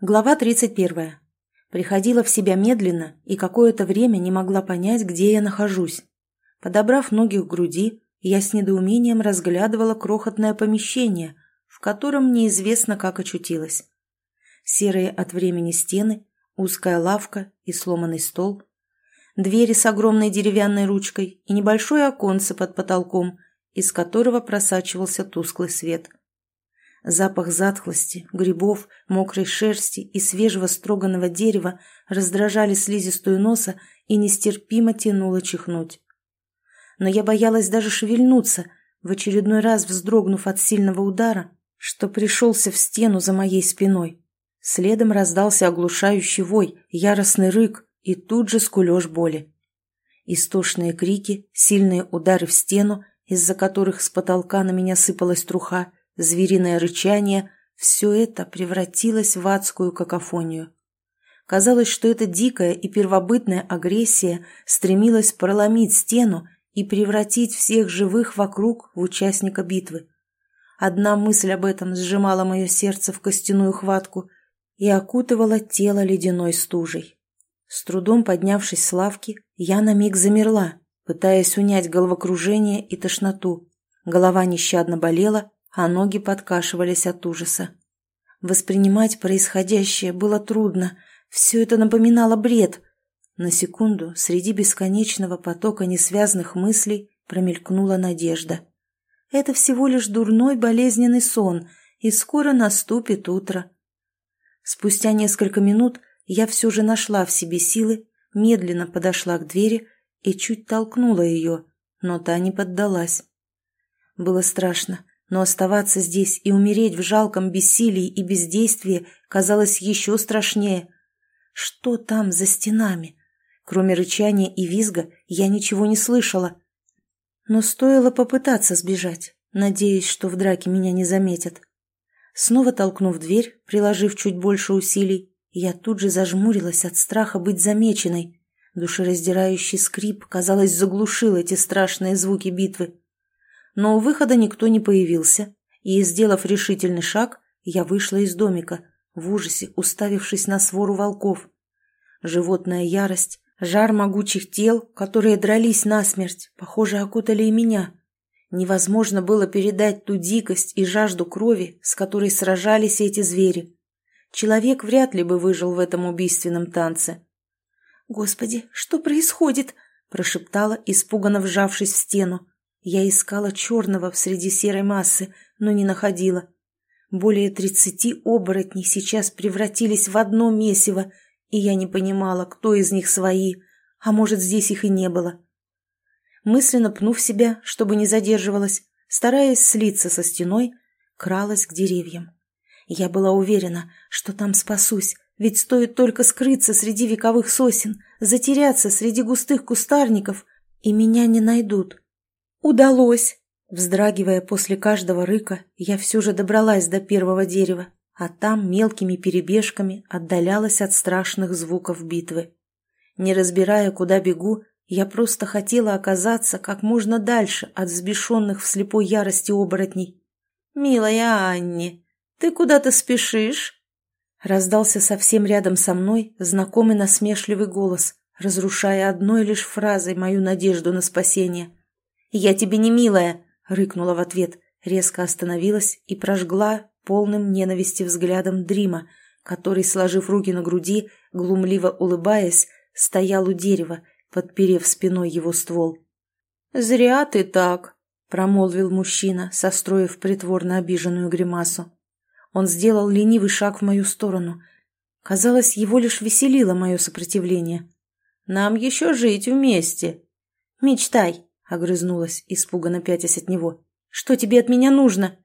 Глава 31. Приходила в себя медленно и какое-то время не могла понять, где я нахожусь. Подобрав ноги к груди, я с недоумением разглядывала крохотное помещение, в котором неизвестно как очутилась. Серые от времени стены, узкая лавка и сломанный стол, двери с огромной деревянной ручкой и небольшое оконце под потолком, из которого просачивался тусклый свет – Запах затхлости, грибов, мокрой шерсти и свежего строганного дерева раздражали слизистую носа и нестерпимо тянуло чихнуть. Но я боялась даже шевельнуться, в очередной раз вздрогнув от сильного удара, что пришелся в стену за моей спиной. Следом раздался оглушающий вой, яростный рык и тут же скулеж боли. Истошные крики, сильные удары в стену, из-за которых с потолка на меня сыпалась труха, звериное рычание – все это превратилось в адскую какофонию. Казалось, что эта дикая и первобытная агрессия стремилась проломить стену и превратить всех живых вокруг в участника битвы. Одна мысль об этом сжимала мое сердце в костяную хватку и окутывала тело ледяной стужей. С трудом поднявшись с лавки, я на миг замерла, пытаясь унять головокружение и тошноту. Голова нещадно болела, а ноги подкашивались от ужаса. Воспринимать происходящее было трудно, все это напоминало бред. На секунду среди бесконечного потока несвязных мыслей промелькнула надежда. Это всего лишь дурной болезненный сон, и скоро наступит утро. Спустя несколько минут я все же нашла в себе силы, медленно подошла к двери и чуть толкнула ее, но та не поддалась. Было страшно, но оставаться здесь и умереть в жалком бессилии и бездействии казалось еще страшнее. Что там за стенами? Кроме рычания и визга я ничего не слышала. Но стоило попытаться сбежать, надеясь, что в драке меня не заметят. Снова толкнув дверь, приложив чуть больше усилий, я тут же зажмурилась от страха быть замеченной. Душераздирающий скрип, казалось, заглушил эти страшные звуки битвы но у выхода никто не появился, и, сделав решительный шаг, я вышла из домика, в ужасе уставившись на свору волков. Животная ярость, жар могучих тел, которые дрались насмерть, похоже, окутали и меня. Невозможно было передать ту дикость и жажду крови, с которой сражались эти звери. Человек вряд ли бы выжил в этом убийственном танце. «Господи, что происходит?» – прошептала, испуганно вжавшись в стену. Я искала черного среди серой массы, но не находила. Более тридцати оборотней сейчас превратились в одно месиво, и я не понимала, кто из них свои, а может, здесь их и не было. Мысленно пнув себя, чтобы не задерживалась, стараясь слиться со стеной, кралась к деревьям. Я была уверена, что там спасусь, ведь стоит только скрыться среди вековых сосен, затеряться среди густых кустарников, и меня не найдут. «Удалось!» Вздрагивая после каждого рыка, я все же добралась до первого дерева, а там мелкими перебежками отдалялась от страшных звуков битвы. Не разбирая, куда бегу, я просто хотела оказаться как можно дальше от взбешенных в слепой ярости оборотней. «Милая Анни, ты куда-то спешишь?» Раздался совсем рядом со мной знакомый насмешливый голос, разрушая одной лишь фразой мою надежду на спасение. «Я тебе не милая!» — рыкнула в ответ, резко остановилась и прожгла полным ненависти взглядом Дрима, который, сложив руки на груди, глумливо улыбаясь, стоял у дерева, подперев спиной его ствол. «Зря ты так!» — промолвил мужчина, состроив притворно обиженную гримасу. Он сделал ленивый шаг в мою сторону. Казалось, его лишь веселило мое сопротивление. «Нам еще жить вместе!» «Мечтай!» — огрызнулась, испуганно пятясь от него. «Что тебе от меня нужно?»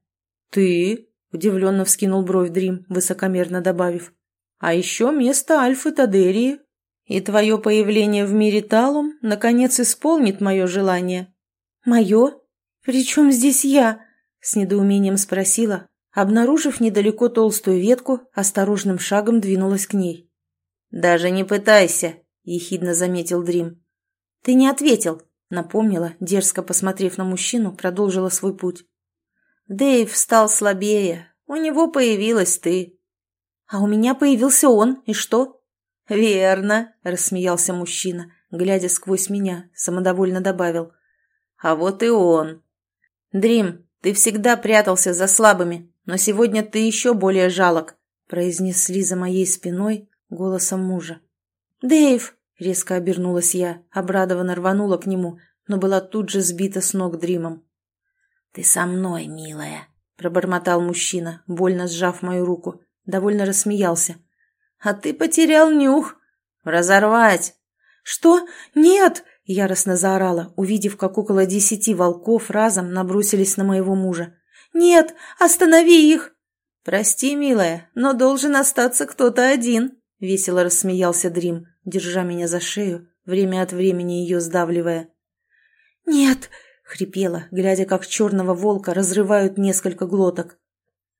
«Ты?» — удивленно вскинул бровь Дрим, высокомерно добавив. «А еще место Альфы Тадерии. И твое появление в мире Талум, наконец, исполнит мое желание». «Мое? Причем здесь я?» — с недоумением спросила, обнаружив недалеко толстую ветку, осторожным шагом двинулась к ней. «Даже не пытайся», — ехидно заметил Дрим. «Ты не ответил», Напомнила, дерзко посмотрев на мужчину, продолжила свой путь. Дэйв стал слабее. У него появилась ты. А у меня появился он, и что?» «Верно», — рассмеялся мужчина, глядя сквозь меня, самодовольно добавил. «А вот и он». «Дрим, ты всегда прятался за слабыми, но сегодня ты еще более жалок», — произнесли за моей спиной голосом мужа. «Дэйв!» — резко обернулась я, обрадованно рванула к нему, но была тут же сбита с ног Дримом. «Ты со мной, милая», — пробормотал мужчина, больно сжав мою руку, довольно рассмеялся. «А ты потерял нюх! Разорвать!» «Что? Нет!» — яростно заорала, увидев, как около десяти волков разом набросились на моего мужа. «Нет! Останови их!» «Прости, милая, но должен остаться кто-то один!» — весело рассмеялся Дрим, держа меня за шею, время от времени ее сдавливая. «Нет!» хрипела, глядя, как черного волка разрывают несколько глоток.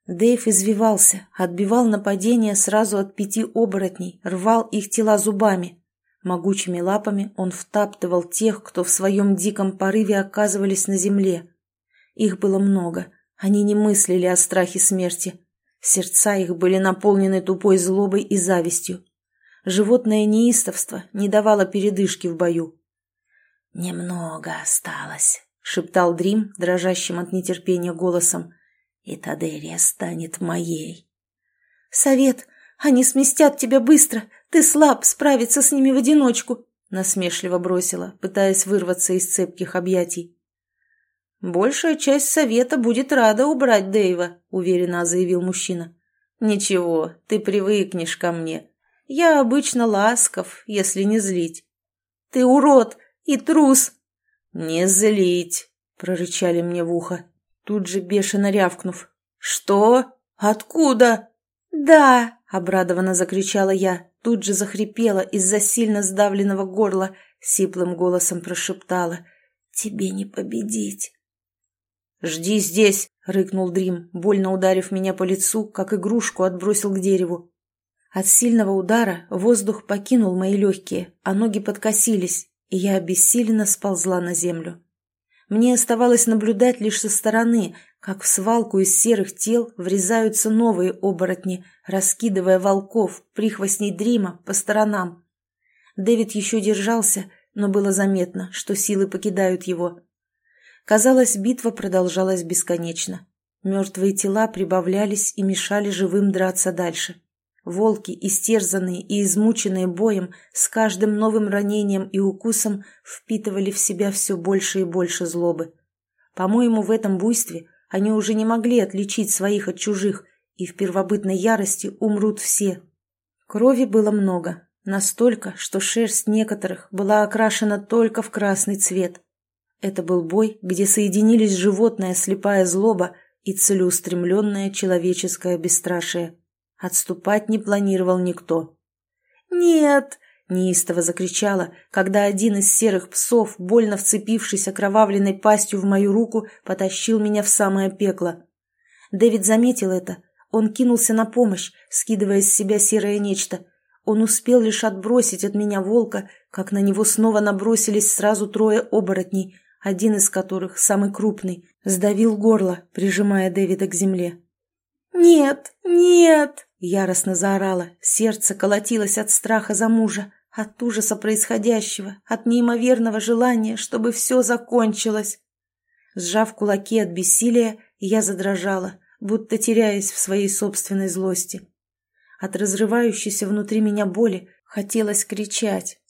Дэйв извивался, отбивал нападение сразу от пяти оборотней, рвал их тела зубами. Могучими лапами он втаптывал тех, кто в своем диком порыве оказывались на земле. Их было много, они не мыслили о страхе смерти. Сердца их были наполнены тупой злобой и завистью. Животное неистовство не давало передышки в бою. «Немного осталось», — шептал Дрим, дрожащим от нетерпения голосом. «И Тадерия станет моей». «Совет! Они сместят тебя быстро! Ты слаб справиться с ними в одиночку!» — насмешливо бросила, пытаясь вырваться из цепких объятий. «Большая часть совета будет рада убрать Дэйва», — уверенно заявил мужчина. «Ничего, ты привыкнешь ко мне. Я обычно ласков, если не злить». «Ты урод и трус!» «Не злить!» — прорычали мне в ухо, тут же бешено рявкнув. «Что? Откуда?» «Да!» — обрадованно закричала я, тут же захрипела из-за сильно сдавленного горла, сиплым голосом прошептала. «Тебе не победить!» «Жди здесь!» — рыкнул Дрим, больно ударив меня по лицу, как игрушку отбросил к дереву. От сильного удара воздух покинул мои легкие, а ноги подкосились, и я обессиленно сползла на землю. Мне оставалось наблюдать лишь со стороны, как в свалку из серых тел врезаются новые оборотни, раскидывая волков, прихвостней Дрима, по сторонам. Дэвид еще держался, но было заметно, что силы покидают его. Казалось, битва продолжалась бесконечно. Мертвые тела прибавлялись и мешали живым драться дальше. Волки, истерзанные и измученные боем, с каждым новым ранением и укусом впитывали в себя все больше и больше злобы. По-моему, в этом буйстве они уже не могли отличить своих от чужих, и в первобытной ярости умрут все. Крови было много, настолько, что шерсть некоторых была окрашена только в красный цвет. Это был бой, где соединились животная слепая злоба и целеустремленное человеческое бесстрашие. Отступать не планировал никто. «Нет!» — неистово закричала, когда один из серых псов, больно вцепившись окровавленной пастью в мою руку, потащил меня в самое пекло. Дэвид заметил это. Он кинулся на помощь, скидывая с себя серое нечто. Он успел лишь отбросить от меня волка, как на него снова набросились сразу трое оборотней, один из которых, самый крупный, сдавил горло, прижимая Дэвида к земле. «Нет, нет!» Яростно заорала, сердце колотилось от страха за мужа, от ужаса происходящего, от неимоверного желания, чтобы все закончилось. Сжав кулаки от бессилия, я задрожала, будто теряясь в своей собственной злости. От разрывающейся внутри меня боли хотелось кричать.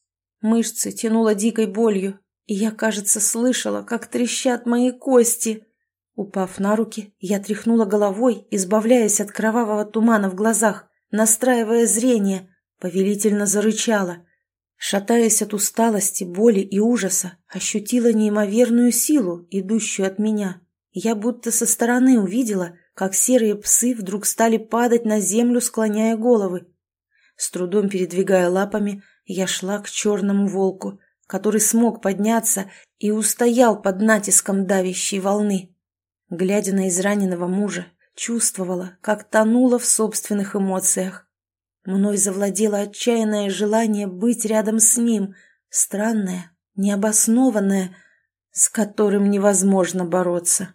Мышцы тянуло дикой болью, и я, кажется, слышала, как трещат мои кости. Упав на руки, я тряхнула головой, избавляясь от кровавого тумана в глазах, настраивая зрение, повелительно зарычала. Шатаясь от усталости, боли и ужаса, ощутила неимоверную силу, идущую от меня. Я будто со стороны увидела, как серые псы вдруг стали падать на землю, склоняя головы. С трудом передвигая лапами, я шла к черному волку, который смог подняться и устоял под натиском давящей волны. Глядя на израненного мужа, чувствовала, как тонула в собственных эмоциях. Мной завладело отчаянное желание быть рядом с ним, странное, необоснованное, с которым невозможно бороться.